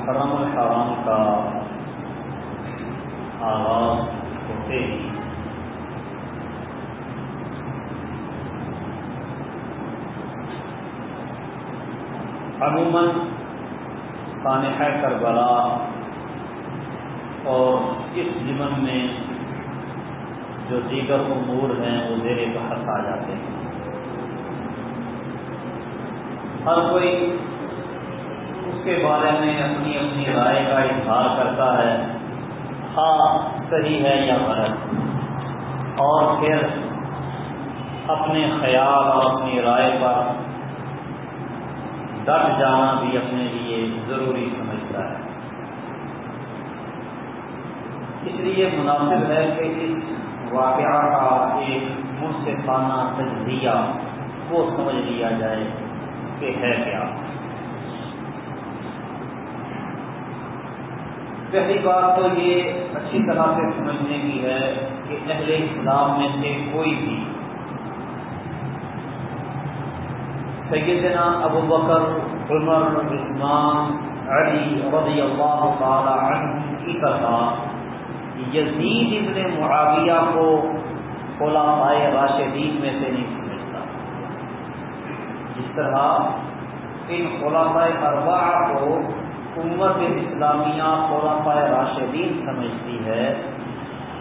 محرم الحرام کا آغاز ہوتے ہی عموماً سانحہ کربلا اور اس جمن میں جو دیگر امور ہیں وہ زیر بحث آ جاتے ہیں۔ ہر کوئی اس کے بارے میں اپنی اپنی رائے کا اظہار کرتا ہے ہاں صحیح ہے یا غلط۔ اور پھر اپنے خیال اور اپنی رائے پر ڈٹ جانا بھی اپنے لیے ضروری سمجھتا ہے۔ اس لیے مناسب ہے کہ اس واقعہ کا ایک منصفانہ تجزیہ وہ سمجھ لیا جائے کہ ہے کیا۔ پہلی بات تو یہ اچھی طرح سے سمجھنے کی ہے کہ اہل اسلام میں سے کوئی بھی سیدنا ابو بکر، عمر، عثمان، علی رضی اللہ تعالی عنہ کی طرح یزید ابن معاویہ کو خلافائے راشدین میں سے نہیں سمجھتا۔ جس طرح ان خلافۂ اربعہ کو امت اسلامیہ خلافۂ راشدین سمجھتی ہے۔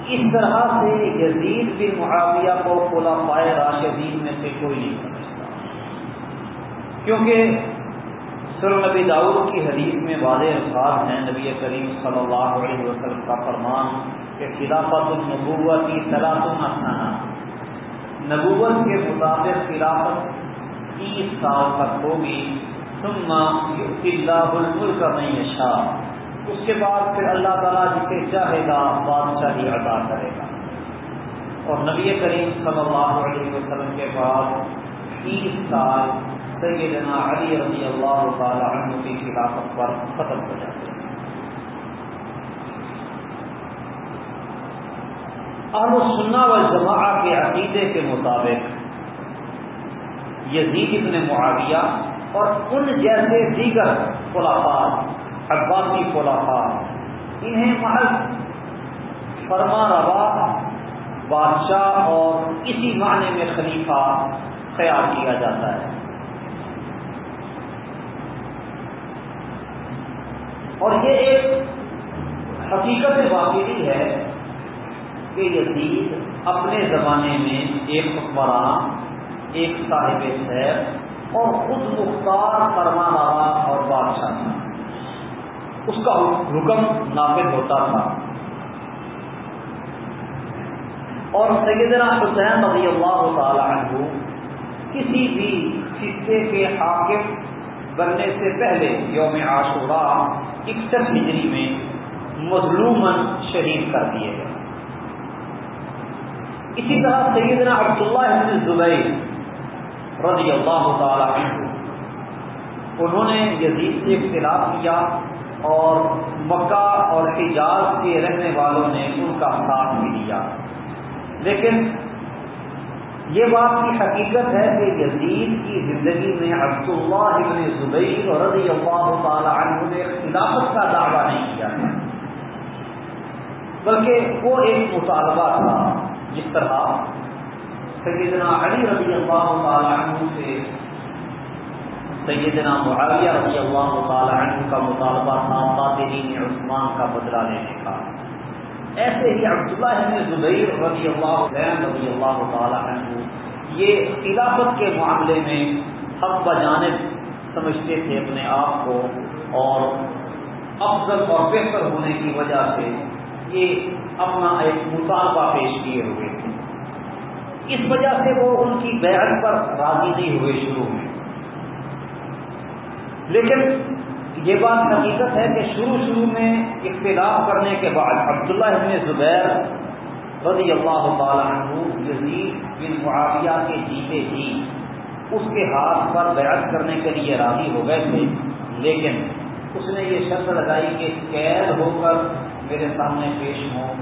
اس طرح سے یزید بن معاویہ کو خلافائے راشدین میں سے کوئی نہیں سمجھتا۔ کیونکہ سر نبی داؤد کی حدیث میں واضح الفاظ ہیں نبی کریم صلی اللہ علیہ وسلم کا فرمان کہ خلافت النبوت کی صلاح نبوت کے مطابق خلافت تیس سال تک ہوگی۔ ثم اللہ الملک نہیں شاہ اس کے بعد پھر اللہ تعالیٰ جسے چاہے گا بادشاہی ادا کرے گا. اور نبی کریم صلی اللہ علیہ وسلم کے بعد تیس سال سیدنا علی رضی اللہ تعالی عنہ کی خلافت پر ختم ہو جاتے ہیں۔ اہل سننا و جماع کے عقیدے کے مطابق یزید ابن معاویہ اور ان جیسے دیگر خلافات، عباسی خلافات، انہیں محض فرما روا، بادشاہ اور اسی معنی میں خلیفہ خیال کیا جاتا ہے۔ اور یہ ایک حقیقت واقعی ہے کہ یزید اپنے زمانے میں ایک حکمران، ایک صاحب شہر اور خود مختار فرما روا اور بادشاہ۔ تھا اس کا حکم نافذ ہوتا تھا۔ اور سیدنا حسین رضی اللہ تعالی عنہ کسی بھی خطے کے حاکم بننے سے پہلے یوم عاشورہ اکسٹھ ہجری میں مظلومن شہید کر دیے گئے۔ اسی طرح سیدنا عبداللہ ابن زبیر رضی اللہ تعالی عنہ۔ انہوں نے یزید سے اختلاف کیا اور مکہ اور حجاز کے رہنے والوں نے ان کا ساتھ بھی دیا۔ لیکن یہ بات کی حقیقت ہے کہ یزید کی زندگی میں عبداللہ ابن زبیر اور رضی اللہ تعالی عنہ نے خلافت کا دعویٰ نہیں کیا۔ بلکہ وہ ایک مطالبہ تھا جس طرح سیدنا علی رضی اللہ تعالی عنہ سے سیدنا معاویہ رضی اللہ تعالی عنہ کا مطالبہ تھا قاتلین عثمان کا بدلہ لینے کا۔ ایسے ہی عبداللہ ابن زبیر رضی اللہ رضی اللہ تعالی عنہ، یہ خلافت کے معاملے میں حق بجانب سمجھتے تھے اپنے آپ کو اور افضل اور بہتر ہونے کی وجہ سے یہ اپنا ایک مطالبہ پیش کیے ہوئے تھے۔ اس وجہ سے وہ ان کی بیعت پر راضی نہیں ہوئے شروع میں۔ لیکن یہ بات حقیقت ہے کہ شروع شروع میں اختلاف کرنے کے بعد عبداللہ ابن زبیر رضی اللہ تعالیٰ عنہ، یزید بن معاویہ کے جیتے جی اس کے ہاتھ پر بیعت کرنے کے لیے راضی ہو گئے تھے۔ لیکن اس نے یہ شرط لگائی کہ قید ہو کر میرے سامنے پیش ہوں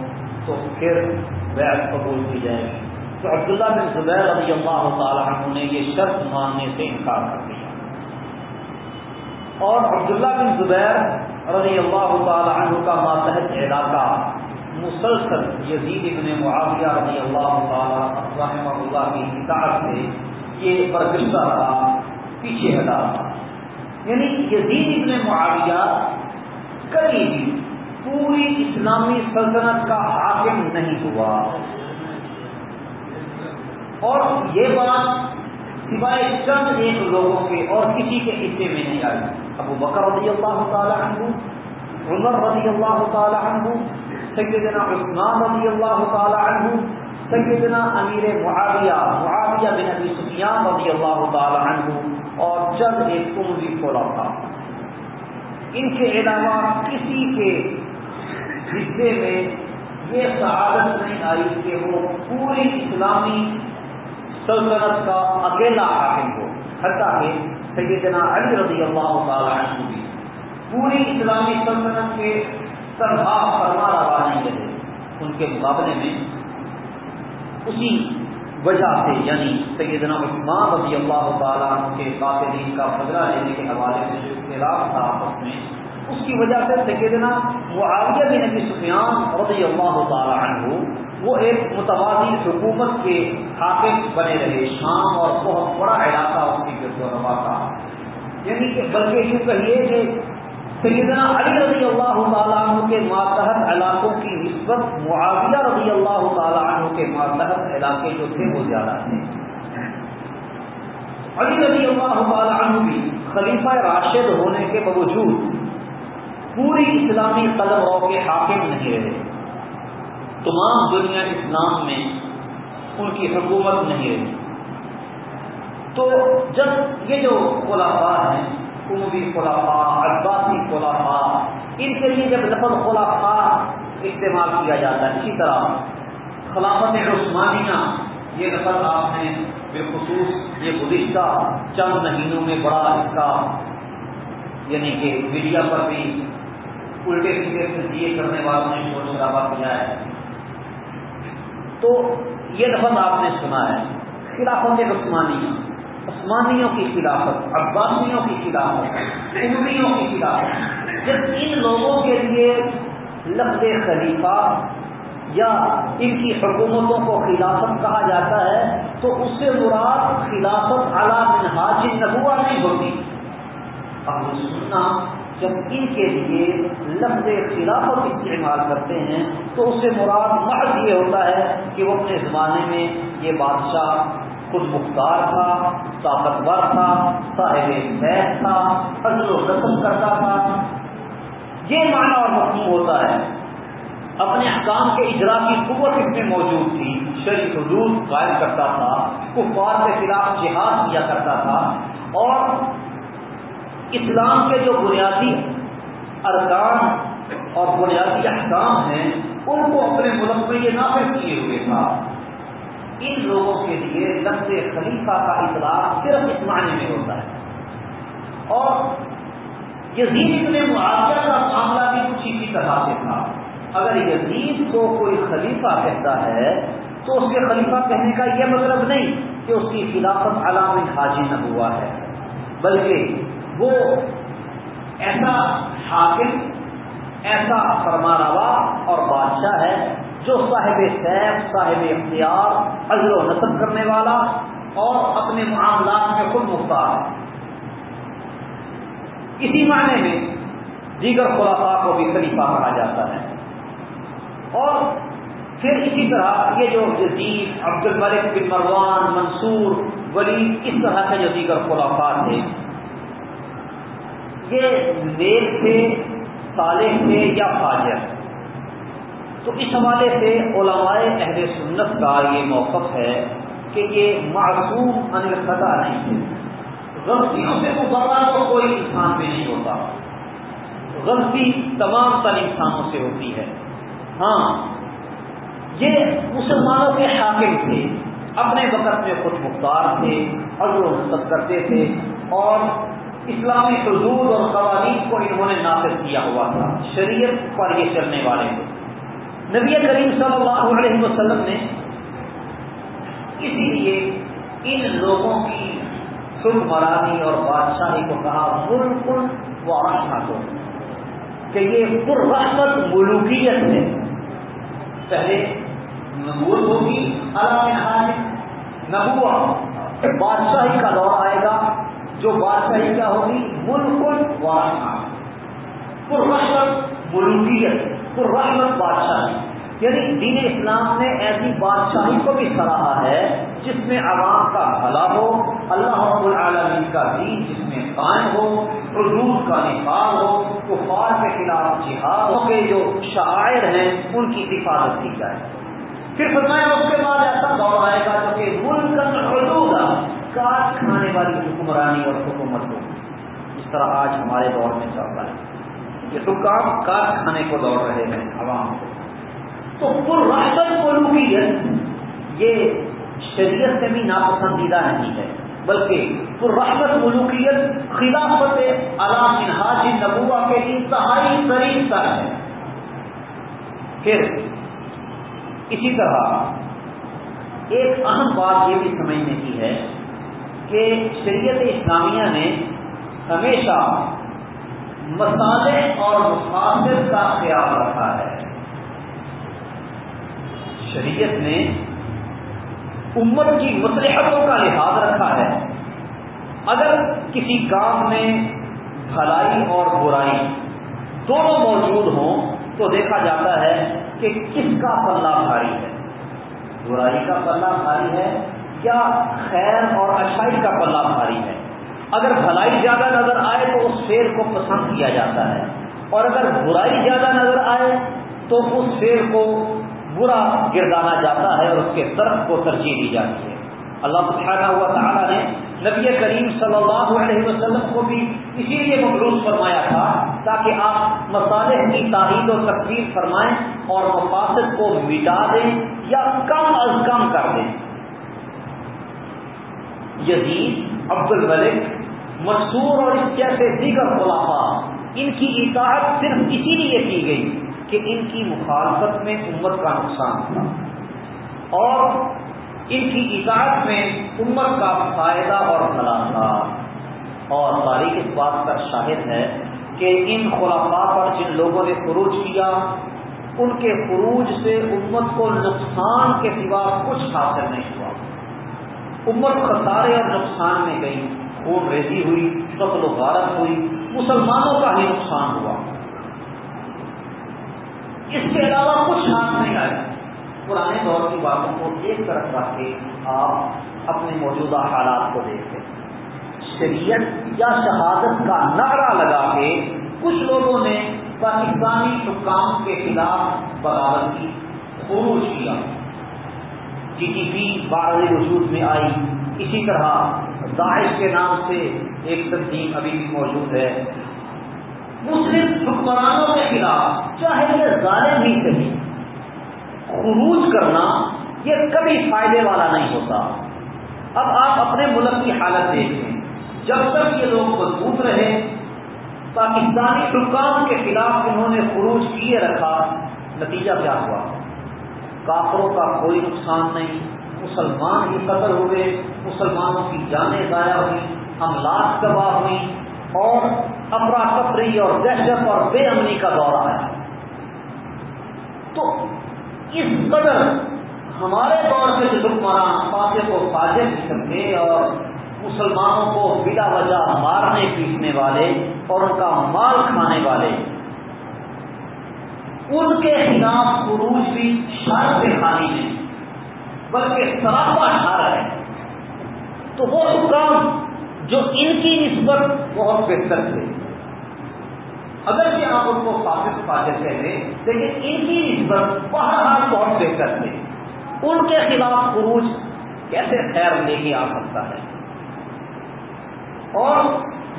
تو پھر بیعت قبول کی جائے گی۔ تو عبداللہ بن زبیر رضی اللہ تعالیٰ عنہ نے یہ شرط ماننے سے انکار کر دیا۔ اور عبداللہ بن زبیر رضی اللہ تعالی عنہ کا ماتحت علاقہ مسلسل یزید ابن معاویہ رضی اللہ تعالیٰ رحمہ اللہ کی کتاب سے یہ برگشتہ رہا، پیچھے ہٹا۔ رہا یعنی یزید ابن معاویہ کبھی بھی پوری اسلامی سلطنت کا حاکم نہیں ہوا۔ اور یہ بات سوائے چند ایک لوگوں کے اور کسی کے حصے میں نہیں آئی۔ ابو بکر رضی اللہ تعالیٰ عنہ، عمر رضی اللہ تعالیٰ عنہ، سیدنا عثمان رضی اللہ تعالیٰ عنہ، سیدنا امیر معاویہ معاویہ بن ابی سفیان رضی اللہ تعالیٰ عنہ، اور چند ایک عمری کھولا تھا ان کے علاوہ کسی کے حصے میں یہ سعادت نہیں آئی کہ وہ پوری اسلامی سلطنت کا اکیلا حاکم ہو۔ حتیٰ کہ سیدنا علی رضی اللہ تعالیٰ عنہ بھی پوری اسلامی سلطنت کے تنہا فرما روا نہیں رہے۔ ان کے مقابلے میں اسی وجہ سے یعنی سیدنا عثمان رضی اللہ تعالیٰ عنہ کے قاتلین کا بدلہ لینے کے حوالے سے جو اختلاف تھا آپس میں اس کی وجہ سے سیدنا معاویہ بن نبی سفیان رضی اللہ تعالیٰ عنہ وہ ایک متوازی حکومت کے حاکم بنے رہے، شام اور بہت بڑا علاقہ اس کی گرد و روا کا یعنی کہ بلکہ یوں کہیے کہ سیدنا علی رضی اللہ تعالیٰ عنہ کے ماتحت علاقوں کی نسبت معاویہ رضی اللہ تعالیٰ عنہ کے ماتحت علاقے جو تھے وہ زیادہ تھے۔ علی رضی اللہ تعالیٰ عنہ بھی خلیفہ راشد ہونے کے باوجود پوری اسلامی قلم اور کے حاکم نہیں رہے۔ تمام دنیا اسلام میں ان کی حکومت نہیں رہی۔ تو جب یہ جو خلافا ہیں عموی خلافا عباسی خلافا ان کے لیے جب لفظ خلافا استعمال کیا جاتا ہے، اسی طرح خلافت عثمانیہ، یہ لفظ آپ نے بالخصوص یہ گزشتہ چند مہینوں میں بڑا اس کا یعنی کہ میڈیا پر بھی الٹے سیدھے سے کرنے والوں نے شور شرابہ کیا ہے تو یہ لفظ آپ نے سنا ہے۔ خلافت عثمانی عثمانیوں۔ کی خلافت، عباسیوں کی خلافت عمریوں کی خلافت۔ جب ان لوگوں کے لیے لفظ خلیفہ یا ان کی حکومتوں کو خلافت کہا جاتا ہے، تو اس سے مراد خلافت اعلیٰ حاجی نبوا نہیں ہوتی۔ اب سننا، جب ان کے لیے لفظ خلافت استعمال کرتے ہیں تو اس سے مراد محض یہ ہوتا ہے کہ وہ اپنے زمانے میں یہ بادشاہ خود مختار تھا، طاقتور تھا، صاحب فیض تھا، فضل و رسم کرتا تھا۔ یہ معنی اور مفہوم ہوتا ہے۔ اپنے حکام کے اجرا کی قوت اس میں موجود تھی۔ شریف حدود قائم کرتا تھا، کفار کے خلاف جہاد کیا کرتا تھا اور اسلام کے جو بنیادی ارکان اور بنیادی احکام ہیں، ان کو اپنے ملک میں یہ نافذ کیے ہوئے تھا۔ ان لوگوں کے لیے لفظ خلیفہ کا اطلاع صرف اس معنی میں ہوتا ہے۔ اور یزید ابن معاوضہ کا معاملہ بھی کچھ اسی طرح سے تھا۔ اگر یزید کو کوئی خلیفہ کہتا ہے، تو اس کے خلیفہ کہنے کا یہ مطلب نہیں کہ اس کی خلافت علام حاجی نہ ہوا ہے، بلکہ وہ ایسا حاکم ایسا فرما روا اور بادشاہ ہے جو صاحب سیف صاحب اختیار، عزل و نصب کرنے والا اور اپنے معاملات میں خود مختار ہے۔ اسی معنی میں دیگر خلافا کو بھی خلیفہ کہا جاتا ہے۔ اور پھر اسی طرح یہ جو جدید عبد الملک بن مروان، منصور ولی اس طرح کے جو دیگر خلافات تھے یہ نیک تھے صالح تھے یا فاجر تو اس حوالے سے علماء اہل سنت کا یہ موقف ہے کہ یہ معصوم ان خطا نہیں تھے غلطیوں سے مقرر تو کوئی انسان بھی نہیں ہوتا۔ غلطی تمام تر انسانوں سے ہوتی ہے۔ ہاں یہ مسلمانوں کے حاکم تھے، اپنے وقت میں خود مختار تھے، اور وہ نصب کرتے تھے، اور اسلامی حدود اور قوانین کو انہوں نے نافذ کیا ہوا تھا۔ شریعت پر یہ چلنے والے تھے نبی کریم صلی اللہ علیہ وسلم نے اسی لیے ان لوگوں کی حکمرانی اور بادشاہی کو کہا ملک و آشنا کو کہ یہ پر رحمت ملوکیت ہے۔ پہلے نبوت ہوگی اللہ نبوا بادشاہی کا دور آئے گا۔ جو بادشاہی کیا ہوگی ملک وارثہ پر ملوکیت بادشاہی۔ یعنی دین اسلام نے ایسی بادشاہی کو بھی سراہا ہے جس میں عوام کا بھلا ہو، اللہ رب العالمین کا دین جس میں قائم ہو، حدود کا نکال ہو، کفار کے خلاف جہادوں کے جو شاعر ہیں، ان کی حفاظت کی جائے۔ پھر فرمایا اس کے بعد ایسا دور آئے گا جو کہ ملک حدود کاٹ کھانے والی حکمرانی اور حکومت ہو اس طرح آج ہمارے دور میں چل رہا ہے۔ یہ حکام کاٹ کھانے کو دوڑ رہے ہیں، عوام کو۔ تو پر رحمت ملوکیت یہ شریعت سے بھی ناپسندیدہ نہیں ہے، بلکہ پر ملوکیت خلافت علام منہاج نبوا کے انتہائی ترین تر ہے۔ پھر اسی طرح ایک اہم بات یہ بھی سمجھنے کی ہے کہ شریعت اسلامیہ نے ہمیشہ مسالے اور مفاصل کا خیال رکھا ہے۔ شریعت نے امت کی مصلحتوں کا لحاظ رکھا ہے۔ اگر کسی کام میں بھلائی اور برائی دونوں موجود ہوں تو دیکھا جاتا ہے کہ کس کا پلہ بھاری ہے۔ برائی کا پلہ بھاری ہے یا خیر اور اچھائی کا پلہ بھاری ہے۔ اگر بھلائی زیادہ نظر آئے تو اس شیر کو پسند کیا جاتا ہے۔ اور اگر برائی زیادہ نظر آئے تو اس شیر کو برا گردانا جاتا ہے اور اس کے طرف کو ترجیح دی جاتی ہے۔ اللہ سبحانہ ہوا تعالیٰ نے نبی کریم صلی اللہ علیہ وسلم کو بھی اسی لیے مخلوص فرمایا تھا تاکہ آپ مسالح کی تعریف و تقسیم فرمائیں اور مفاصد کو مٹا دیں یا کم از کم کر دیں۔ یزید عبد الملک مسور اور اس جیسے دیگر خلافہ ان کی اطاعت صرف اسی لیے کی گئی کہ ان کی مخالفت میں امت کا نقصان تھا اور ان کی اطاعت میں امت کا فائدہ اور بھلا تھا اور تاریخ اس بات کا شاہد ہے کہ ان خلافا پر جن لوگوں نے خروج کیا، ان کے خروج سے امت کو نقصان کے سوا کچھ حاصل نہیں ہوا۔ امت خسارے اور نقصان میں گئی، خون ریزی ہوئی قتل و غارت ہوئی، مسلمانوں کا ہی نقصان ہوا۔ اس کے علاوہ کچھ ہاتھ نہیں آئے۔ پرانے دور کی باتوں کو ایک طرف رکھ کے آپ اپنے موجودہ حالات کو دیکھیں۔ شریعت یا شہادت کا نعرہ لگا کے کچھ لوگوں نے پاکستانی حکام کے خلاف بغاوت کی، خروج کیا۔ جی ٹی پی بارہ وجود میں آئی۔ اسی طرح داعش کے نام سے ایک تنظیم ابھی بھی موجود ہے۔ مسلم حکمرانوں کے خلاف چاہے یہ ظالم ہی صحیح خروج کرنا یہ کبھی فائدے والا نہیں ہوتا۔ اب آپ اپنے ملک کی حالت دیکھیں۔ جب تک یہ لوگ مضبوط رہے، پاکستانی حکام کے خلاف انہوں نے خروج کیے رکھا، نتیجہ کیا ہوا؟ کافروں کا کوئی نقصان نہیں۔ مسلمان ہی قتل ہوئے مسلمانوں کی جانیں ضائع ہوئی املاک تباہ ہوئی اور افراتفری اور دہشت اور بے امنی کا دور آیا۔ تو اس قدر ہمارے دور سے جو حکمران فاطے کو فاجر قسم اور مسلمانوں کو بلا وجہ مارنے پیٹنے والے اور ان کا مال کھانے والے ان کے خلاف خروج بھی شر سے خالی نہیں، بلکہ سراپا ٹھارا ہے۔ تو وہ حکام جو ان کی نسبت بہت بہتر تھے۔ اگر کہ آپ ان کو فاصل فاصل کہتے لیکن ان کی نسبت بہرحال بہت بہتر تھے۔ ان کے خلاف خروج کیسے خیر لے کے آ سکتا ہے؟ اور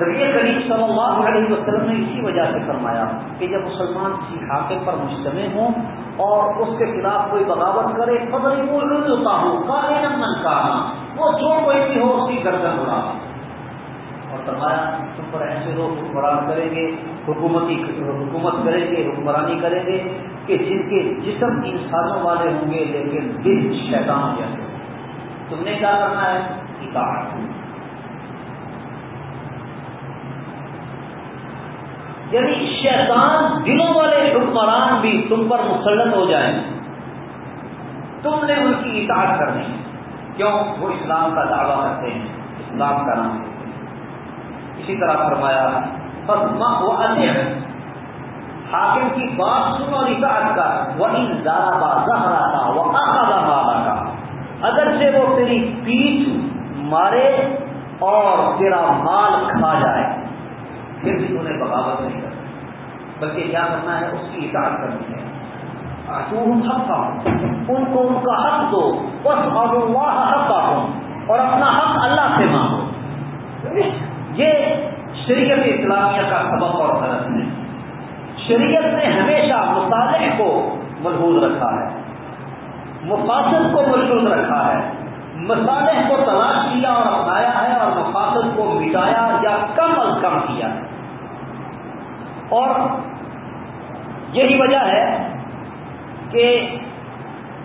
نبی کریم صلی اللہ علیہ وسلم نے اسی وجہ سے فرمایا کہ جب مسلمان کسی حاکم پر مجتمع ہوں اور اس کے خلاف کوئی بغاوت کرے خبر وہ ہوتا ہوں من کا وہ جو کوئی بھی ہو اس کی گردن اڑا۔ اور فرمایا، تم پر ایسے لوگ حکمران کریں گے، حکومتی حکومت کریں گے، حکمرانی کریں گے کہ جن کے جسم انسانوں والے ہوں گے لیکن دل شیطان جیسے۔ تم نے کیا کرنا ہے؟ اطاعت۔ یعنی شیطان دلوں والے حکمران بھی تم پر مسلط ہو جائیں۔ تم نے ان کی اطاعت کرنی کیوں؟ وہ اسلام کا دعویٰ کرتے ہیں۔ اسلام کا نام اسی طرح فرمایا وہ حاکم کی بات سن اور اطاعت کر۔ وہ ان زارا زہرا تھا وہ آخا مالا کا اگر سے وہ تیری پیٹ مارے اور تیرا مال کھا جائے، پھر بھی انہیں بغاوت نہیں۔ بلکہ کیا کرنا ہے، اس کی اطاعت کرنی ہے۔ حق ان کو ان کا حق دو۔ بس اللہ حق ہوں اور اپنا حق اللہ سے مانگو۔ یہ شریعت اسلامیہ کا سبق اور غلط ہے۔ شریعت نے ہمیشہ مصالح کو ملحوظ رکھا ہے۔ مفاصد کو ملحوظ رکھا ہے۔ مصالح کو تلاش کیا اور اپنایا ہے اور مفاصد کو مٹایا یا کم از کم کیا ہے۔ اور یہی وجہ ہے کہ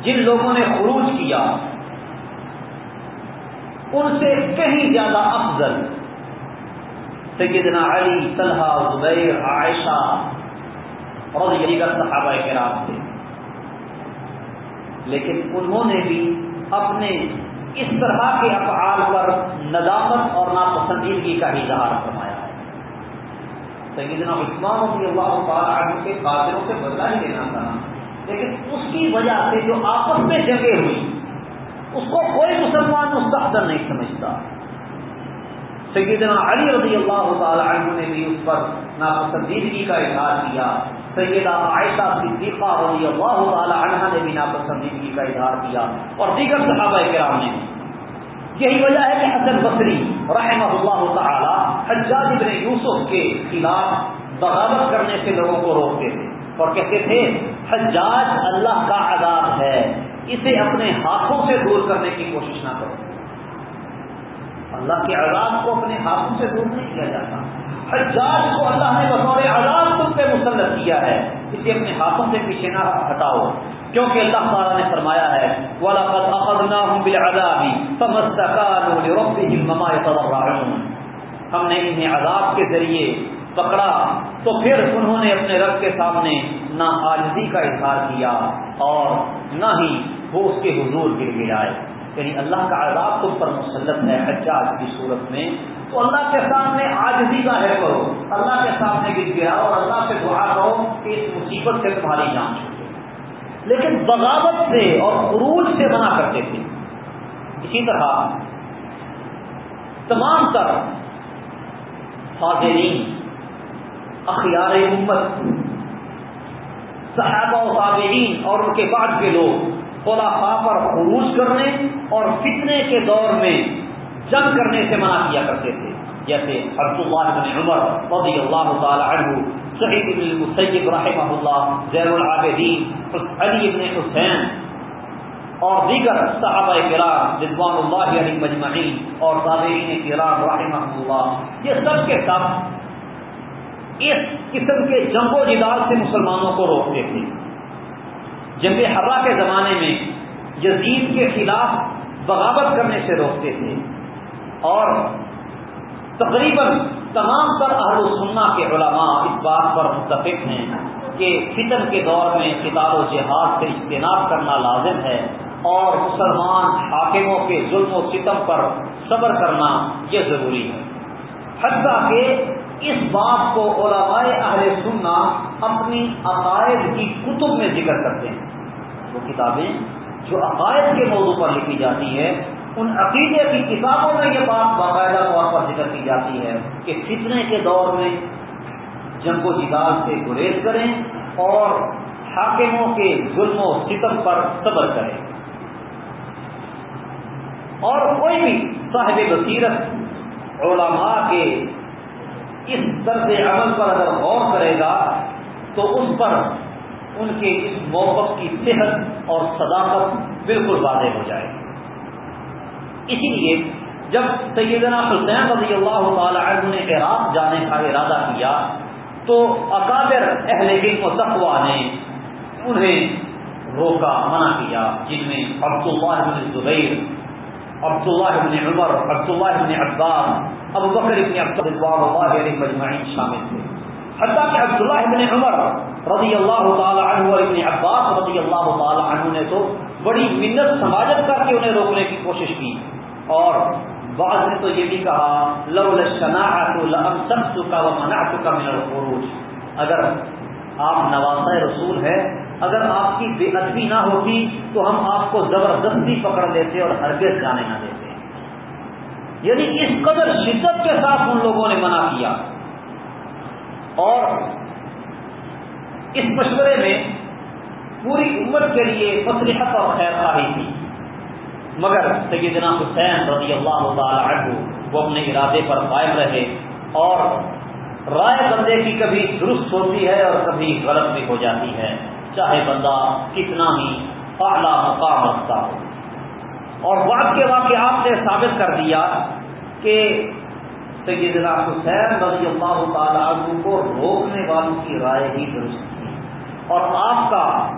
جن لوگوں نے خروج کیا، ان سے کہیں زیادہ افضل سیدنا علی، طلحہ، زبیر، عائشہ اور یہی کا صحابہ کرام تھے۔ لیکن انہوں نے بھی اپنے اس طرح کے افعال پر ندامت اور ناپسندیدگی کا اظہار فرمایا۔ سیدنا عثمان رضی اللہ تعالیٰ عنہ کے قاتلوں سے بدلا ہی دینا تھا۔ لیکن اس کی وجہ سے جو آپس میں جگہ ہوئی، اس کو کوئی مسلمان مستحدر نہیں سمجھتا۔ سیدنا علی رضی اللہ تعالی عنہ نے بھی اس پر ناپسندیدگی کا اظہار کیا۔ سیدہ عائشہ صدیقہ رضی اللہ تعالی عنہ نے بھی ناپسندیدگی کا اظہار کیا۔ اور دیگر صحابہ کرام نے یہی وجہ ہے کہ حسن بصری رحمہ اللہ تعالی حجاج ابن یوسف کے خلاف بغاوت کرنے سے لوگوں کو روکتے تھے اور کہتے تھے، حجاج اللہ کا عذاب ہے، اسے اپنے ہاتھوں سے دور کرنے کی کوشش نہ کرو۔ اللہ کے عذاب کو اپنے ہاتھوں سے دور نہیں کیا جاتا۔ حجاج کو اللہ نے بطور عذاب تم پہ مسلط کیا ہے، اسے اپنے ہاتھوں سے پیچھے نہ ہٹاؤ۔ کیونکہ اللہ تعالیٰ نے فرمایا ہے ہم نے انہیں عذاب کے ذریعے پکڑا تو پھر انہوں نے اپنے رب کے سامنے نہ آجزی کا اظہار کیا اور نہ ہی وہ اس کے حضور گر گرائے یعنی اللہ کا عذاب تم پر مسلط ہے حجاج کی صورت میں۔ تو اللہ کے سامنے آجزی ظاہر کرو، اللہ کے سامنے گر گیا اور اللہ سے دعا کرو کہ اس مصیبت سے تمہاری جان چھوٹے۔ لیکن بغاوت سے اور عروج سے منع کرتے تھے اسی طرح تمام تر حاضرین اخیار امت، صحابہ و تابعین اور ان کے بعد کے لوگ خلافا پر خروج کرنے اور فتنے کے دور میں جنگ کرنے سے منع کیا کرتے تھے، جیسے عبد بن عمر رضی اللہ تعالی عنہ، سعید بن المسیب رحمہ اللہ زیر العابدین، علی بن حسین اور دیگر صحابہ کرام، رضوان اللہ علی مجمعین اور تابعین کرام رحمہ اللہ، یہ سب کے سب اس قسم کے جنگ و جدال سے مسلمانوں کو روکتے تھے جنگ ہوا کے زمانے میں یزید کے خلاف بغاوت کرنے سے روکتے تھے اور تقریباً تمام تر اہل سننا کے علماء اس بات پر متفق ہیں کہ فتن کے دور میں کتاب و جہاد سے اجتناب کرنا لازم ہے۔ اور مسلمان حاکموں کے ظلم و ستم پر صبر کرنا یہ ضروری ہے۔ حتیٰ کہ اس بات کو علماء اہل سننا اپنی عقائد کی کتب میں ذکر کرتے ہیں۔ وہ کتابیں جو عقائد کے موضوع پر لکھی جاتی ہے ان عقیدے کی کتابوں میں یہ بات باقاعدہ طور پر ذکر کی جاتی ہے کہ فتنے کے دور میں جنگ و جدال سے گریز کریں اور حاکموں کے ظلم و ستم پر صبر کریں۔ اور کوئی بھی صاحب بصیرت علماء کے اس طرز عمل پر اگر غور کرے گا، تو اس پر ان کے اس موقف کی صحت اور صداقت بالکل واضح ہو جائے گی۔ اسی لیے جب سیدنا حسین رضی اللہ تعالی عنہ نے عراق جانے کا ارادہ کیا، تو اکابر اہل علم و تقوا نے انہیں روکا، منع کیا، جن میں عبداللہ بن زبیر عبداللہ بن عمر، عبداللہ بن عباس، ابو بکر ابن عبد اللہ علیہ مجمعین شامل تھے۔ حتیٰ کہ عبداللہ ابن عمر رضی اللہ تعالی عنہ اور ابن عباس رضی اللہ تعالی عنہ نے تو بڑی منت سماجت کر کے انہیں روکنے کی کوشش کی۔ اور بعض نے تو یہ بھی کہا لو لشنا کا و منا چکا من الخروج۔ اگر آپ نواز رسول ہے اگر آپ کی بے ادبی نہ ہوتی تو ہم آپ کو زبردستی پکڑ لیتے اور ہرگز جانے نہ دیتے۔ یعنی اس قدر شدت کے ساتھ ان لوگوں نے منع کیا۔ اور اس مشورے میں پوری امت کے لیے مصلحت اور خیر خواہی تھی۔ مگر سیدنا حسین رضی اللہ تعالی عنہ وہ اپنے ارادے پر قائم رہے اور رائے بندے کی کبھی درست ہوتی ہے اور کبھی غلط بھی ہو جاتی ہے۔ چاہے بندہ کتنا ہی اعلیٰ مقام رکھتا ہو۔ اور وقت کے واقعات نے ثابت کر دیا کہ سیدنا حسین رضی اللہ تعالی عنہ کو روکنے والوں کی رائے ہی درست تھی۔ اور آپ کا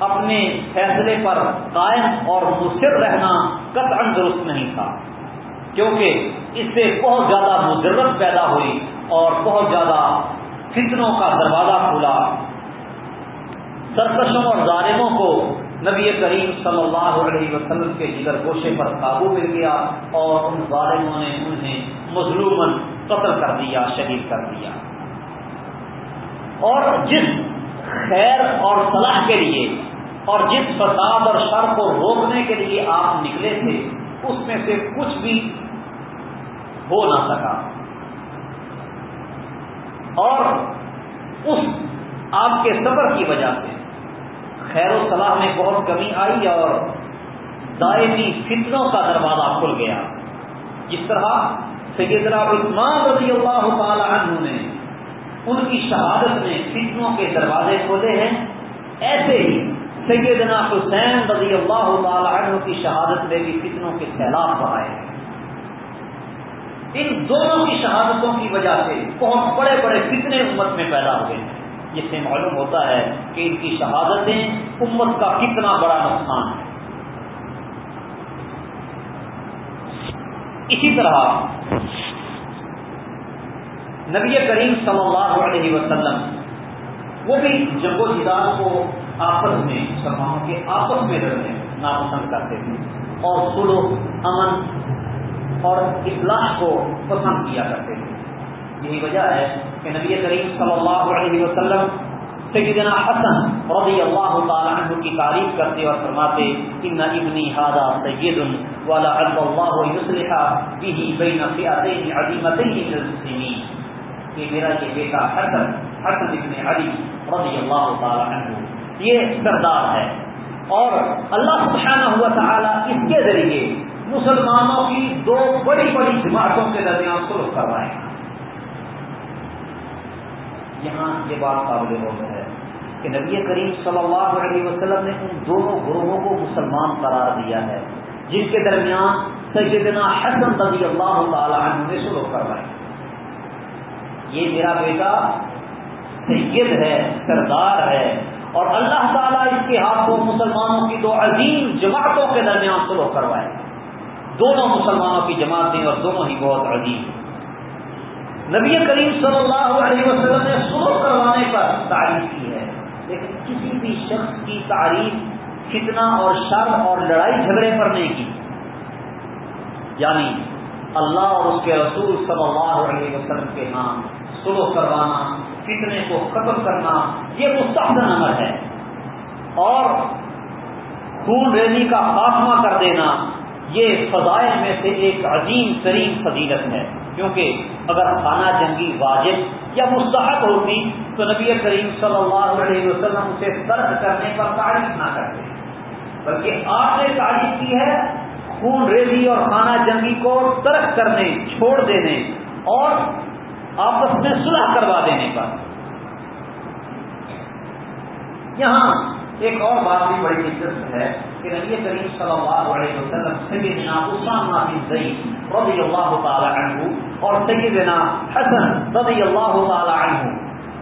اپنے فیصلے پر قائم اور مصر رہنا قطعا درست نہیں تھا، کیونکہ اس سے بہت زیادہ مضرت پیدا ہوئی اور بہت زیادہ فتنوں کا دروازہ کھلا۔ سرکشوں اور ظالموں کو نبی کریم صلی اللہ علیہ وسلم کے جگر گوشے پر قابو مل گیا اور ان ظالموں نے انہیں مظلومن قتل کر دیا، شہید کر دیا۔ اور جس خیر اور صلاح کے لیے اور جس فساد اور شر کو روکنے کے لیے آپ نکلے تھے، اس میں سے کچھ بھی ہو نہ سکا۔ اور اس آپ کے سفر کی وجہ سے خیر و صلاح میں بہت کمی آئی اور دائمی فتنوں کا دروازہ کھل گیا۔ جس طرح سیدنا عثمان رضی اللہ تعالی عنہ نے ان کی شہادت میں فتنوں کے دروازے کھولے ہیں، ایسے ہی سیدنا حسین رضی اللہ تعالی عنہ کی شہادت میں بھی فتنوں کے سیلاب بڑھائے ان دونوں کی شہادتوں کی وجہ سے بہت بڑے بڑے فتنے امت میں پیدا ہوئے ہیں۔ جس سے معلوم ہوتا ہے کہ ان کی شہادتیں امت کا کتنا بڑا نقصان ہے۔ اسی طرح نبی کریم صلی اللہ علیہ وسلم وہ بھی جنگ و جدال کو آپس میں مسلمانوں کے آپس میں لڑنے ناپسند کرتے تھے اور سلو، امن اور اصلاح کو پسند کیا کرتے تھے۔ یہی وجہ ہے کہ نبی کریم صلی اللہ علیہ وسلم سیدنا حسن رضی اللہ تعالی عنہ کی تعریف کرتے اور فرماتے، ان ابنی ہادا سید والا اللہ یصلح به بین فئتین عظیمتین من المسلمین. کہ میرا یہ بیٹا حسن حسن ابن علی رضی اللہ تعالی عنہ، یہ سردار ہے۔ اور اللہ سبحانہ ہوا تعالیٰ اس کے ذریعے مسلمانوں کی دو بڑی بڑی جماعتوں کے درمیان سلوک کروائے۔ گا یہاں یہ بات قابل غور ہے کہ نبی کریم صلی اللہ علیہ وسلم نے ان دونوں گروہوں کو مسلمان قرار دیا ہے، جن کے درمیان سیدنا حسن رضی اللہ تعالی عنہ نے سلوک کروائے یہ میرا بیٹا سید ہے، سردار ہے اور اللہ تعالیٰ اس کے ہاتھوں مسلمانوں کی دو عظیم جماعتوں کے درمیان سلو کروائے دونوں مسلمانوں کی جماعتیں اور دونوں ہی بہت عظیم۔ نبی کریم صلی اللہ علیہ وسلم نے سلو کروانے پر تعریف کی ہے لیکن کسی بھی شخص کی تعریف فتنہ اور شر اور لڑائی جھگڑے پر نہیں کی۔ یعنی اللہ اور اس کے رسول صلی اللہ علیہ وسلم کے نام، سلو کروانا، فتنے کو ختم کرنا، یہ مستحسن عمل ہے۔ اور خون ریزی کا خاتمہ کر دینا، یہ فضائل میں سے ایک عظیم ترین فضیلت ہے۔ کیونکہ اگر خانہ جنگی واجب یا مستحق ہوتی تو نبی کریم صلی اللہ علیہ وسلم اسے ترک کرنے پر تعریف نہ کرتے۔ بلکہ آپ نے تعریف کی ہے، خون ریزی اور خانہ جنگی کو ترک کرنے، چھوڑ دینے اور آپس میں صلح کروا دینے پر۔ یہاں ایک اور بات بھی بڑی دلچسپ ہے۔ کہ نبی کریم صلی اللہ علیہ وسلم سیدنا اسامہ بن زید رضی اللہ تعالی عنہ اور سیدنا حسن رضی اللہ تعالی عنہ،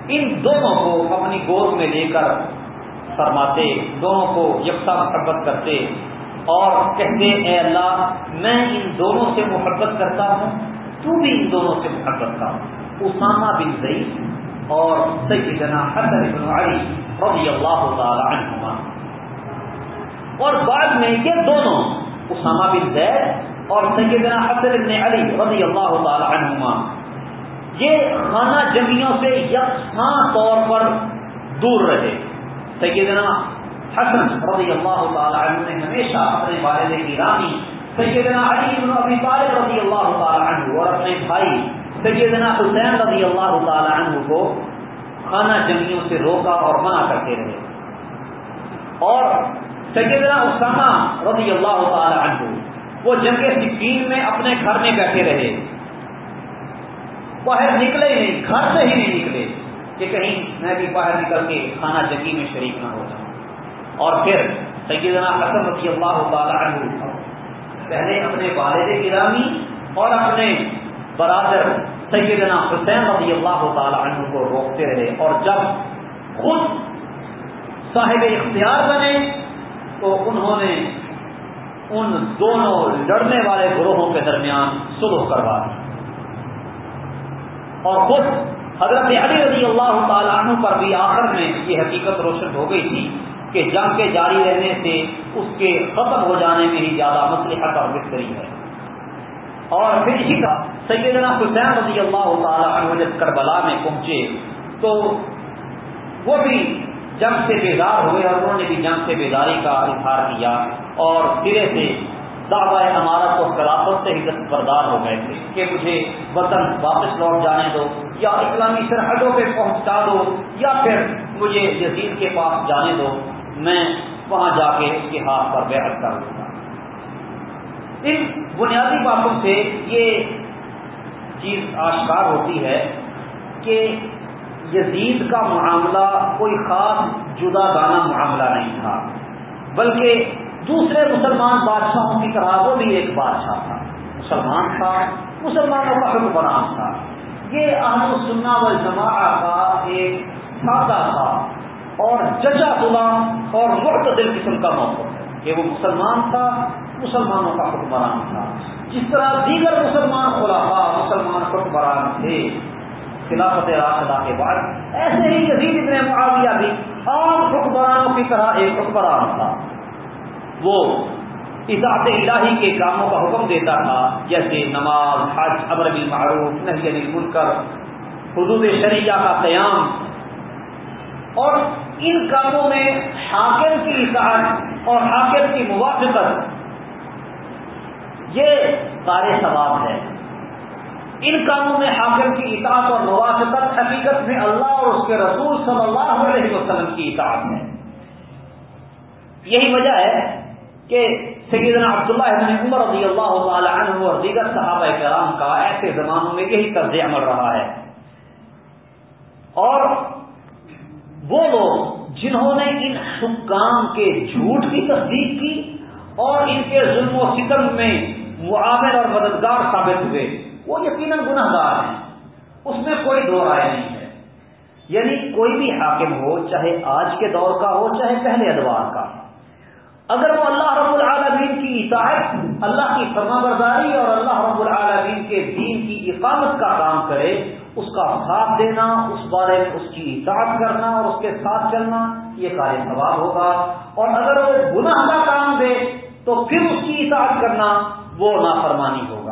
ان دونوں کو اپنی گود میں لے کر فرماتے، دونوں کو یکساں محبت کرتے اور کہتے، اے اللہ، میں ان دونوں سے محبت کرتا ہوں، تو بھی ان دونوں سے محبت کا ہوں۔ اسامہ بن زئی اور سیدنا حسن بن علی رضی اللہ تعالی عنہما۔ اور بعد میں یہ دونوں، اسامہ بن زید اور سیدنا حسن بن علی رضی اللہ تعالی عنہما۔ یہ خانہ جنگیوں سے یکساں طور پر دور رہے۔ سیدنا حسن رضی اللہ تعالی عنہ نے ہمیشہ اپنے والد کی رانی سیدنا علی بن ابی طالب رضی اللہ تعالی عنہ اور اپنے بھائی سیدنا حسین رضی اللہ تعالی عنہ کو خانہ جنگیوں سے روکا اور منع کرتے رہے۔ اور سیدنا اسامہ رضی اللہ تعالی عنہ، وہ جنگ سکین میں اپنے گھر میں بیٹھے رہے۔ باہر نکلے ہی نہیں، گھر سے ہی نہیں نکلے کہ کہیں میں بھی باہر نکل کے کھانا جنگی میں شریک نہ ہو جاؤں۔ اور پھر سیدنا حسن رضی اللہ تعالی عنہ پہلے اپنے والد گرامی اور اپنے برادر سیدنا حسین رضی اللہ تعالی عنہ کو روکتے رہے اور جب خود صاحب اختیار بنے تو انہوں نے ان دونوں لڑنے والے گروہوں کے درمیان سلح کروا دی۔ اور خود حضرت علی رضی اللہ تعالیٰ عنہ پر بھی آخر میں یہ حقیقت روشن ہو گئی تھی کہ جنگ کے جاری رہنے سے اس کے ختم ہو جانے میں ہی زیادہ مسلحت اور بہتری ہے۔ اور پھر اسی کا سیدنا حسین رضی اللہ تعالیٰ عنہ جب کربلا میں پہنچے تو وہ بھی جنگ سے بیدار ہوئے اور انہوں نے بھی جنگ سے بیداری کا اظہار کیا اور سرے سے دعوی امارت اور خلافت سے ہی بردار ہو گئے تھے کہ مجھے وطن واپس لوٹ جانے دو یا اسلامی سرحدوں پہ پہنچا دو یا پھر مجھے یزید کے پاس جانے دو، میں وہاں جا کے اس کے ہاتھ پر بحث کر دوں گا۔ ان بنیادی باتوں سے یہ چیز آشکار ہوتی ہے کہ یزید کا معاملہ کوئی خاص جدا گانا معاملہ نہیں تھا، بلکہ دوسرے مسلمان بادشاہوں کی طرح وہ بھی ایک بادشاہ تھا۔ مسلمان تھا، مسلمانوں کا حکمران تھا۔ یہ احمد السنہ و جماع کا ایک سادہ تھا اور ججا غلام اور معتدل قسم کا موقع ہے کہ وہ مسلمان تھا، مسلمانوں کا حکمران تھا۔ جس طرح دیگر مسلمان خلافا مسلمان حکمران تھے خلافت راشدہ کے بعد ایسے ہی یزید ابن معاویہ بھی عام حکمرانوں کی طرح ایک حکمران تھا۔ وہ اطاعت الہی کے کاموں کا حکم دیتا تھا، جیسے نماز، حج، امر بالمعروف نہیں علی منکر حدود شریعہ کا قیام۔ اور ان کاموں میں حاکم کی اطاعت اور حاکم کی موافقت، یہ سارے ثواب ہے ان کاموں میں حاکم کی اطاعت اور موافقت حقیقت میں اللہ اور اس کے رسول صلی اللہ علیہ وسلم کی اطاعت ہے یہی وجہ ہے کہ سیدنا عبداللہ ابن عمر رضی اللہ تعالی عنہ اور دیگر صحابہ کرام کا ایسے زمانوں میں یہی طرز عمل رہا ہے۔ اور وہ لوگ جنہوں نے ان حکام کے جھوٹ کی تصدیق کی اور ان کے ظلم و ستم میں معاون اور مددگار ثابت ہوئے۔ وہ یقیناً گناہ گار ہیں۔ اس میں کوئی دو رائے نہیں ہے۔ یعنی کوئی بھی حاکم ہو، چاہے آج کے دور کا ہو، چاہے پہلے ادوار کا۔ اگر وہ اللہ رب العالمین کی اطاعت، اللہ کی فرما برداری اور اللہ رب العالمین کے دین کی اقامت کا کام کرے، اس کا ساتھ دینا، اس بارے میں اس کی اطاعت کرنا اور اس کے ساتھ چلنا، یہ کار ثواب ہوگا۔ اور اگر وہ گناہ کا کام دے، تو پھر اس کی اطاعت کرنا وہ نافرمانی ہوگا۔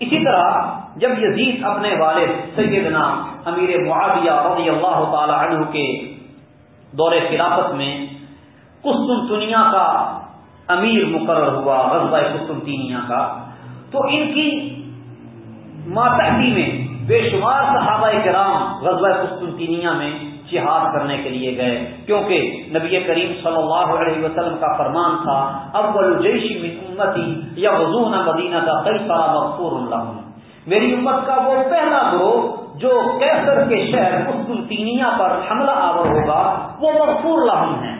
اسی طرح جب یزید اپنے والد سیدنا امیر معاویہ رضی اللہ تعالی عنہ کے دور خلافت میں قسطنطنیہ کا امیر مقرر ہوا غزبۂ قسطنطنیہ کا، تو ان کی ماتحتی میں بے شمار صحابہ کرام غزبۂ قسطنطنیہ میں جہاد کرنے کے لیے گئے، کیونکہ نبی کریم صلی اللہ علیہ وسلم کا فرمان تھا، اول جیشی من امتی یا وضون مدینہ کا کئی سارا مغفور اللہ میری امت کا وہ پہلا گروہ جو کیسر کے شہر قسطنطنیہ پر حملہ آور ہوگا، وہ مغفور لہم ہیں۔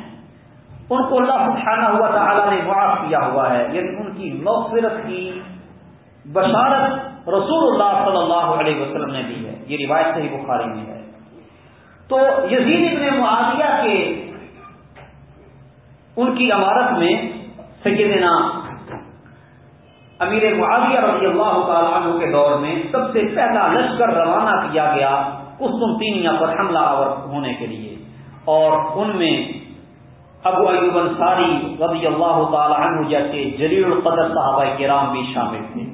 ان کو اللہ سبحانہ ہوا تعالیٰ نے معاف کیا ہوا ہے یعنی ان کی مغفرت کی بشارت رسول اللہ صلی اللہ علیہ وسلم نے دی ہے۔ یہ روایت صحیح بخاری میں ہے۔ تو یزید ابن معاویہ کے ان کی عمارت میں سیدنا امیر معاویہ رضی اللہ تعالیٰ عنہ کے دور میں سب سے پہلا لشکر روانہ کیا گیا قسطنطینیہ پر حملہ آور ہونے کے لیے۔ اور ان میں ابو ایوب انصاری رضی اللہ تعالی عنہ جیسے جلیل القدر صحابہ کرام بھی شامل تھے۔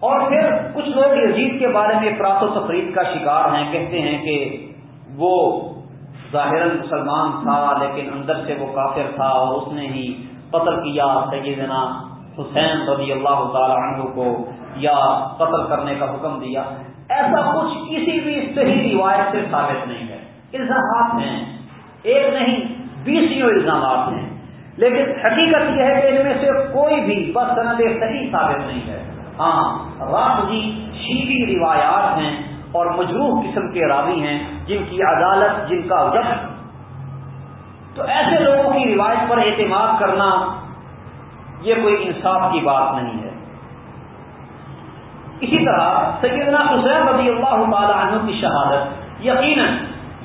اور پھر کچھ لوگ یزید کے بارے میں پراس و تفرید کا شکار ہیں، کہتے ہیں کہ وہ ظاہر مسلمان تھا، لیکن اندر سے وہ کافر تھا اور اس نے ہی قتل کیا سیدنا حسین رضی اللہ تعالی عنہ کو، یا قتل کرنے کا حکم دیا۔ ایسا کچھ کسی بھی صحیح روایت سے ثابت نہیں ہے۔ الزامات ہیں۔ ایک نہیں بیسوں الزامات ہیں۔ لیکن حقیقت یہ ہے کہ ان میں سے کوئی بھی بس سند صحیح ثابت نہیں ہے۔ ہاں رافضی جی شیری روایات ہیں اور مجروح قسم کے راوی ہیں، جن کی عدالت، جن کا ضبط تو ایسے لوگوں کی روایت پر اعتماد کرنا، یہ کوئی انصاف کی بات نہیں ہے۔ اسی طرح سیدنا حسین رضی اللہ تعالی عنہ کی شہادت، یقیناً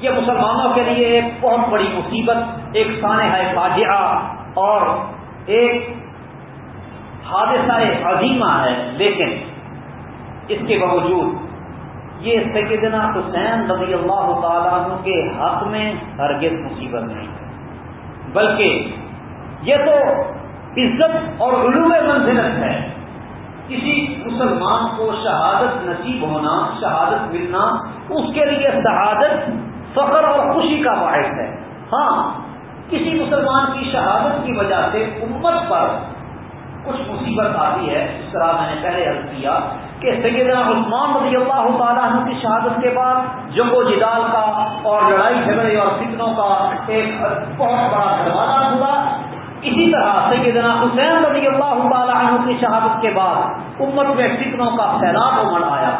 یہ مسلمانوں کے لیے ایک بہت بڑی مصیبت، ایک سانحہ فاجعہ اور ایک حادثہ عظیمہ ہے، لیکن اس کے باوجود یہ سیدنا حسین رضی اللہ تعالیٰ عنہ کے حق میں ہرگز مصیبت نہیں۔ ہے بلکہ یہ تو عزت اور علوم منزلت ہے۔ کسی مسلمان کو شہادت نصیب ہونا، شہادت ملنا، اس کے لیے شہادت فخر اور خوشی کا باعث ہے۔ ہاں کسی مسلمان کی شہادت کی وجہ سے امت پر کچھ مصیبت آتی ہے، اس طرح میں نے پہلے عرض کیا کہ سیدنا عثمان رضی اللہ تعالیٰ عنہ کی شہادت کے بعد جنگ و جدال کا اور لڑائی جھگڑے اور فتنوں کا ایک بہت بڑا دروازہ ہوا۔ اسی طرح سیدنا حسین رضی اللہ تعالیٰ عنہ کی شہادت کے بعد امت میں فتنوں کا سیلاب امڑ آیا۔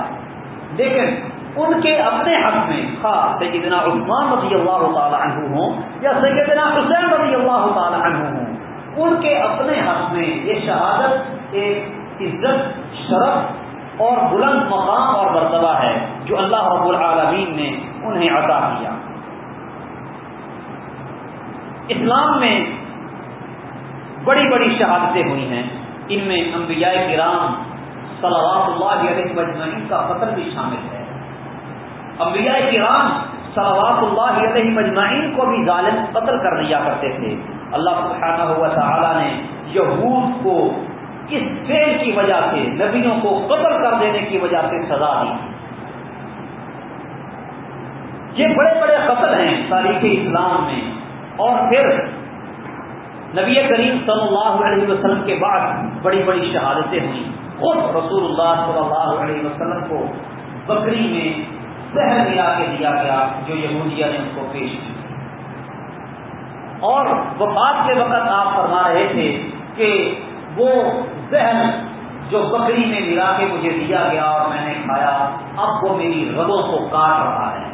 لیکن ان کے اپنے حق میں خاص سیدنا عثمان رضی اللہ تعالیٰ عنہ ہوں یا سیدنا حسین رضی اللہ تعالیٰ عنہ ہوں ان کے اپنے حق میں یہ شہادت ایک عزت، شرف اور بلند مقام اور مرتبہ ہے جو اللہ رب العالمین نے انہیں عطا کیا۔ اسلام میں بڑی بڑی شہادتیں ہوئی ہیں۔ ان میں انبیاء کرام صلوات اللہ علیہ مجمعین کا قتل بھی شامل ہے۔ انبیاء کرام صلوات اللہ علیہ مجمعین کو بھی ظالم قتل کر دیا کرتے تھے۔ اللہ سبحانہ ہوا تعالیٰ نے یہود کو اس فیل کی وجہ سے، نبیوں کو قتل کر دینے کی وجہ سے سزا دی۔ یہ بڑے بڑے قتل ہیں تاریخ اسلام میں۔ اور پھر نبی کریم صلی اللہ علیہ وسلم کے بعد بڑی بڑی شہادتیں ہوئیں۔ خود رسول اللہ صلی اللہ علیہ وسلم کو بکری میں زہر ملا کے دیا گیا، جو یہودیہ نے ان کو پیش کی اور وفات کے وقت آپ فرما رہے تھے کہ وہ ذہن جو بکری میں ملا کے مجھے دیا گیا اور میں نے کھایا، اب وہ میری رگوں کو کاٹ رہا ہے۔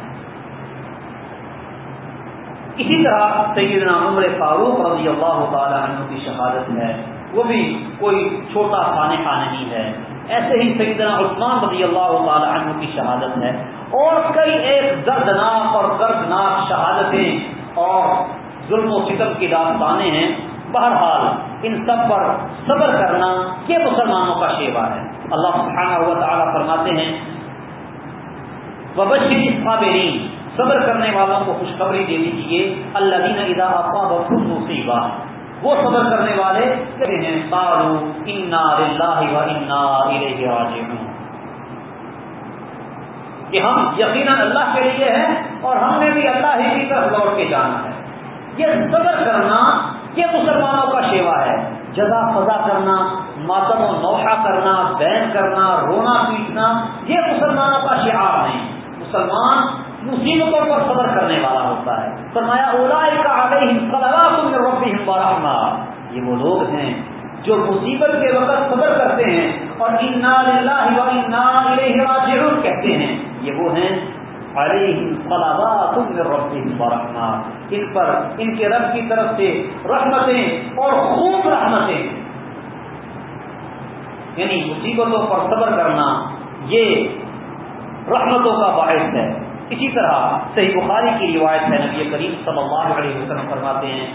اسی طرح سیدنا عمر فاروق رضی اللہ تعالی عنہ کی شہادت ہے۔ وہ بھی کوئی چھوٹا سانحہ نہیں ہے۔ ایسے ہی سیدنا عثمان رضی اللہ تعالی عنہ کی شہادت ہے۔ اور کئی ایک دردناک اور دردناک شہادتیں اور ظلم و ستم کی داستانیں ہیں۔ بہرحال ان سب پر صبر کرنا یہ مسلمانوں کا شیوا ہے۔ اللہ سبحانہ ہوا تعالیٰ فرماتے ہیں وبشری صابرین صبر کرنے والوں کو خوشخبری دے دیجیے اللہ دین ادا افا بخود مصیبہ وہ صبر کرنے والے کہتے ہیں قالو انا للہ و انا الیہ راجعون۔ کہ ہم یقینا اللہ کے لیے ہیں اور ہم نے بھی اللہ ہی کی طرف لوٹ کے جانا ہے۔ یہ صبر کرنا یہ مسلمانوں کا شیوا ہے۔ جزا فضا کرنا، ماتم و نوحہ کرنا، بین کرنا، رونا پیٹنا، یہ مسلمانوں کا شعار نہیں۔ مسلمان مصیبتوں پر صبر کرنے والا ہوتا ہے۔ فرمایا اولا کا آگے یہ وہ لوگ ہیں جو مصیبت کے وقت صبر کرتے ہیں اور انا ضرور کہتے ہیں۔ یہ وہ ہیں ان پر ان کے رب کی طرف سے رحمتیں اور خوب رحمتیں۔ یعنی مصیبتوں پر صبر کرنا یہ رحمتوں کا باعث ہے۔ اسی طرح صحیح بخاری کی روایت ہے، نبی کریم صلی اللہ علیہ وسلم فرماتے ہیں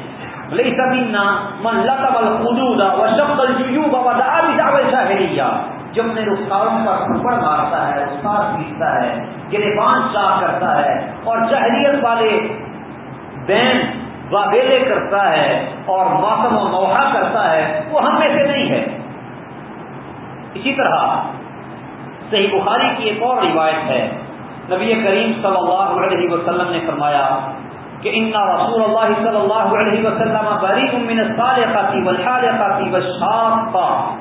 ليس منا من لطم الخدود وشق الجيوب ودعا بدعوى الجاهليه جو اپنے رخساروں پر تھپڑ مارتا ہے، رخسار پیستا ہے گریبان چاک کرتا ہے اور جہریت والے بین وابیلے کرتا ہے اور موسم و موحا کرتا ہے، وہ ہم میں سے نہیں ہے۔ اسی طرح صحیح بخاری کی ایک اور روایت ہے۔ نبی کریم صلی اللہ علیہ وسلم نے فرمایا کہ ان رسول اللہ صلی اللہ علیہ وسلم بری من الصالحاتی والحالقاتی والشاقا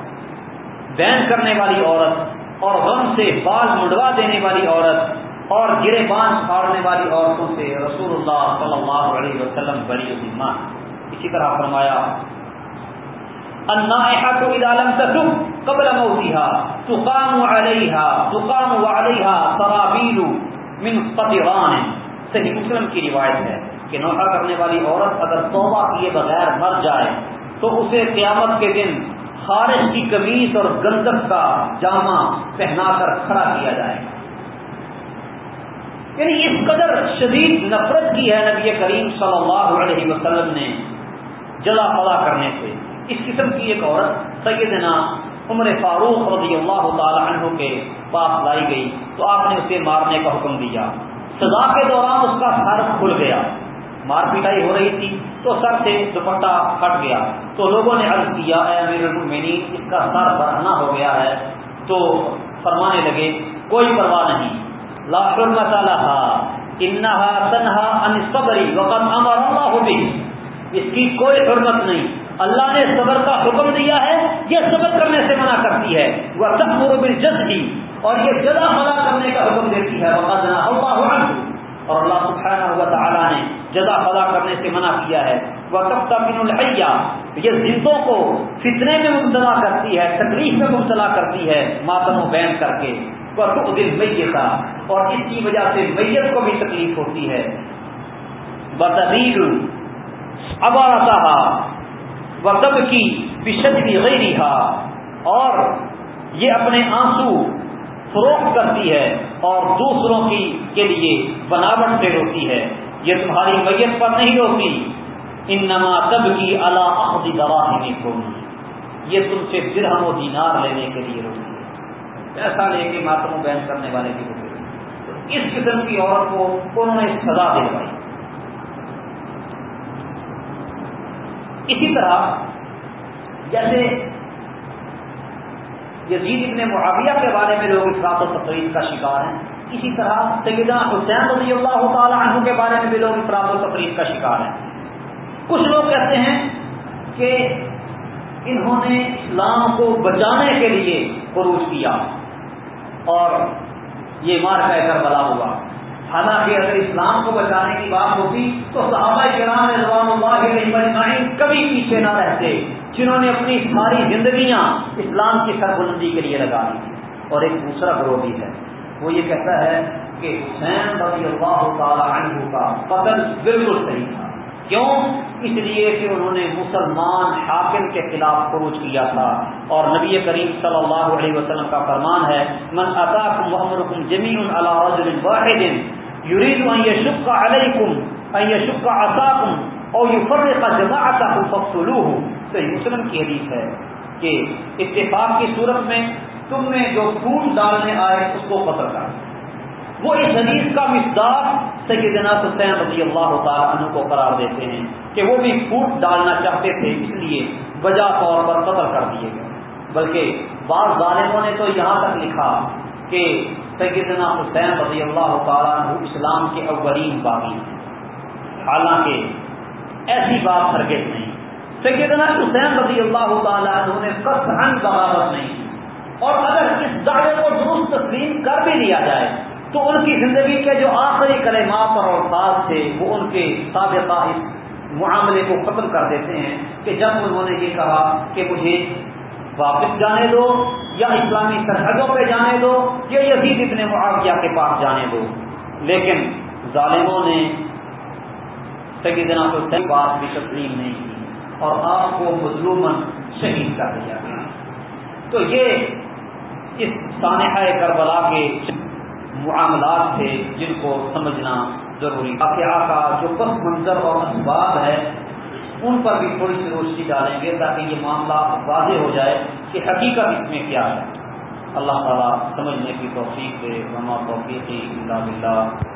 بین کرنے والی عورت اور غم سے بال مڈوا دینے والی عورت اور گرے بان پھاڑنے والی عورتوں سے رسول اللہ صلی اللہ علیہ وسلم بری ذمہ اسی طرح فرمایا قبل موتها تقام عليها تقام عليها سرابيل من قطران۔ صحیح مسلم کی روایت ہے کہ نوحہ کرنے والی عورت اگر توبہ کیے بغیر مر جائے، تو اسے قیامت کے دن خارج کی قمیص اور گندک کا جامع پہنا کر کھڑا کیا جائے یعنی اس قدر شدید نفرت کی ہے نبی کریم صلی اللہ علیہ وسلم نے جلا پلا کرنے سے۔ اس قسم کی ایک عورت سیدنا عمر فاروق رضی اللہ تعالی عنہ کے پاس لائی گئی تو آپ نے اسے مارنے کا حکم دیا۔ سزا کے دوران اس کا سر کھل گیا۔ مار پیٹائی ہو رہی تھی۔ تو سر سے دوپٹہ کٹ گیا۔ تو لوگوں نے عرض کیا، اے امیر المینی اس کا سر برہنا ہو گیا ہے۔ تو فرمانے لگے، کوئی پرواہ نہیں۔ لا حرمت لها انها تنها عن الصبر، وقد امر الله به اس کی کوئی حرمت نہیں۔ اللہ نے صبر کا حکم دیا ہے، یہ صبر کرنے سے منع کرتی ہے۔ وہ تکمر بالجزء، اور یہ جزا ملا کرنے کا حکم دیتی ہے۔ وقد نهى الله عنه۔ اور اللہ سبحانہ ہوا تعالیٰ نے جزا فضا کرنے سے منع کیا ہے۔ وہ کب بن الحیہ یہ زندوں کو فتنے میں مبتلا کرتی ہے، تکلیف میں مبتلا کرتی ہے ماتم و بین کر کے۔ وہ دل میت اور اس کی وجہ سے میت کو بھی تکلیف ہوتی ہے۔ بتدیر ابارتا وہ کب کی بشد بھی غیری اور یہ اپنے آنسو فروخت کرتی ہے اور دوسروں کی کے لیے بناوٹ سے روتی ہے۔ یہ تمہاری میت پر نہیں روتی۔ ان نما تب کی اللہ دوا نہیں کھولنی یہ تم سے درہم و دینار لینے کے لیے روتی ہے۔ ایسا لے کے ماتم بیان کرنے والے کی ہوتی ہے اس قسم کی عورت کو انہوں نے سزا دلوائی اسی طرح جیسے یزید ابن معاویہ کے بارے میں لوگ افراد و تفریح کا شکار ہیں اسی طرح سیدنا حسین رضی اللہ تعالیٰ عنہ کے بارے میں بھی لوگ افراد و تفریح کا شکار ہیں۔ کچھ لوگ کہتے ہیں کہ انہوں نے اسلام کو بچانے کے لیے خروج کیا اور یہ مار کہہ کر بلا ہوا۔ حالانکہ اگر اسلام کو بچانے کی بات ہوتی تو صحابہ کرام رضوان اللہ علیہ کبھی پیچھے نہ رہتے، جنہوں نے اپنی ساری زندگیاں اسلام کی سربلندی کے لیے لگا دی اور ایک دوسرا گروہ بھی ہے۔ وہ یہ کہتا ہے کہ حسین رضی اللہ تعالی عنہ کا قتل بالکل صحیح تھا۔ کیوں؟ اس لیے کہ انہوں نے مسلمان حاکم کے خلاف خروج کیا تھا۔ اور نبی کریم صلی اللہ علیہ وسلم کا فرمان ہے، من اطاکم وامرکم جمیع علی رجل واحد، یرید ان یشق علیکم، ان یشق عصاکم، او یفرق جماعتکم فقتلوه صحیح مسلم کی حدیث ہے کہ اتفاق کی صورت میں تم نے جو خون ڈالنے آئے اس کو قتل کر وہ اس حدیث کا مقدار سیدنا حسین رضی اللہ تعالیٰ عنہ کو قرار دیتے ہیں کہ وہ بھی پھوٹ ڈالنا چاہتے تھے، اس لیے وجہ طور پر قتل کر دیے گئے۔ بلکہ بعض ظالموں نے تو یہاں تک لکھا کہ سیدنا حسین رضی اللہ تعالیٰ عنہ اسلام کے اولین باغی ہیں۔ حالانکہ ایسی بات ہرگز نہیں۔ سیدنا حسین رضی اللہ تعالیٰ عنہ نے قطعا بغاوت نہیں اور اگر اس دعوے کو درست تسلیم کر بھی لیا جائے، تو ان کی زندگی کے جو آخری کلمات اور الفاظ تھے، وہ ان کے سابقہ اس معاملے کو ختم کر دیتے ہیں کہ جب انہوں نے یہ کہا کہ مجھے واپس جانے دو یا اسلامی سرحدوں پہ جانے دو یا یزید اتنے معاویہ کے پاس جانے دو۔ لیکن ظالموں نے سیدنا کو صحیح بات بھی تسلیم نہیں کی اور آپ کو مظلومن شہید کر دیا۔ گیا تو یہ اس سانحہ کربلا کے معاملات تھے جن کو سمجھنا ضروری واقعہ کا جو پس منظر اور اسباب ہے، ان پر بھی تھوڑی سی روشنی ڈالیں گے تاکہ یہ معاملہ واضح ہو جائے کہ حقیقت اس میں کیا ہے۔ اللہ تعالیٰ سمجھنے کی توفیق دے۔ مما توفیقی اللہ بلّہ